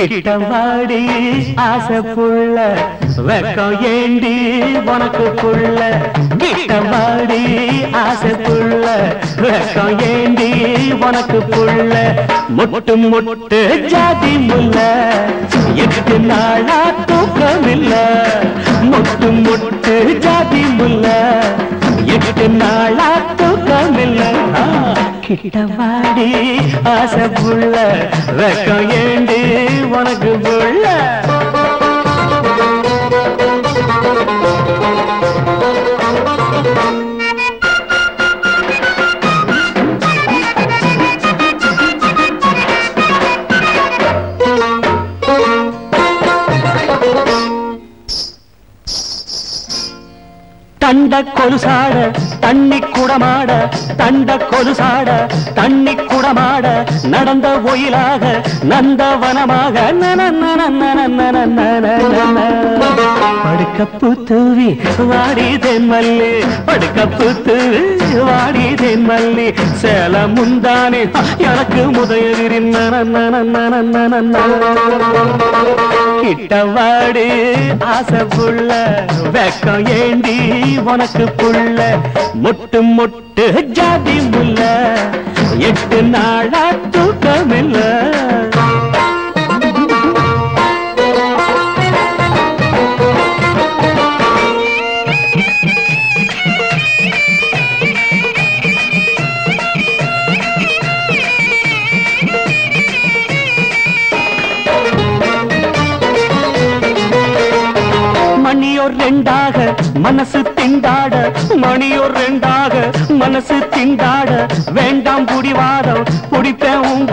கிட்டவாடி ஆசை புள்ள வெக்கம் ஏண்டி உனக்கு புள்ள கிட்டவாடி ஆசை புள்ள வெக்கம் ஏண்டி உனக்கு புள்ள முட்டு முட்டு ஜாதி முல்ல. கிட்டவாடி ஆசை புள்ள வெக்கம் ஏண்டி உனக்கு புள்ள தண்ட கொலுசாட தண்ணி குடமாட தண்ட கொலுசாட தண்ணி குடமாட நடந்த ஒயிலாக நந்தவனமாக நன நன நன நன நன நன. படுக்கப்பு தூவி வாடி மல்லி படுக்கப்பு தூவி வாடி மல்லி சேல முந்தானே எனக்கு முதலிரின் கிட்டவாடு நன ஆசை புள்ள வெக்கம் ஏண்டி உனக்கு புள்ள. முட்டு முட்டு ஜாதி முல்ல எட்டு நாளா தூக்கமில்லை. மணியோர் ரெண்டாக மனசு திண்டாட மணியோர் ரெண்டாக மனசு திண்டாட வேண்டாம் புடிவாதம் குடிப்பேன் உன்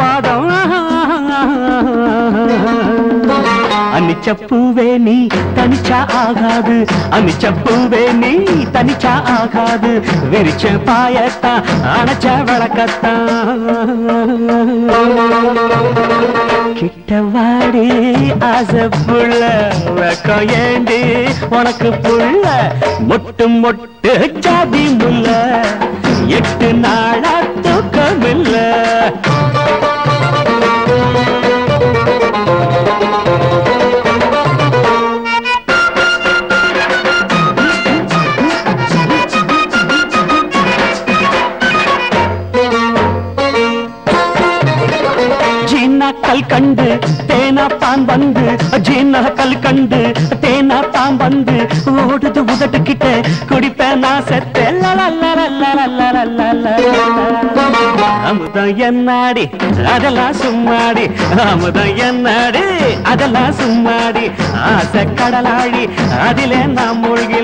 பாதம் அனிச்சப்பூவே நீ தனிச்சா ஆகாது. அமிச்ச பூவே நீ தனிச்சா ஆகாது. விரிச்ச பாயத்தான் அணைச்ச விளக்கத்தான் கிட்டவாடி ஆசை புள்ள வெக்கம் ஏண்டி? உனக்கு புள்ள மொட்டு மொட்டு ஜாதி முல்ல. எட்டு நாளா தூக்கமில்லை. கல்கண்டு தேனா தான் வந்து ஜீனா கல்கண்டு தேனா தான் வந்து ஓடுது உதட்டு கிட்ட குடிப்பேன் நான் செத்த அமுதம் என்னாடி அதெல்லாம் சும்மாடி அமுதம் என்னாடி அதெல்லாம் சும்மாடி ஆசை கடலாடி அதிலே நான் மூழ்கி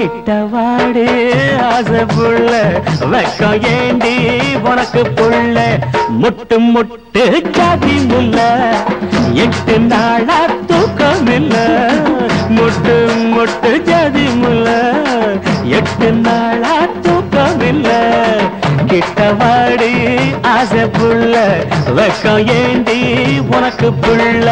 கிட்டவாடு ஆசை புள்ள வெக்கம் ஏண்டி உனக்கு புள்ள. முட்டு முட்டு ஜாதி முல்ல. எட்டு நாளா தூக்கம் இல்ல. முட்டு முட்டு ஜாதி முல்ல. எட்டு நாளா தூக்கமில்ல கிட்டவாடி ஆசை புள்ள வெக்கம் ஏண்டி உனக்கு புள்ள.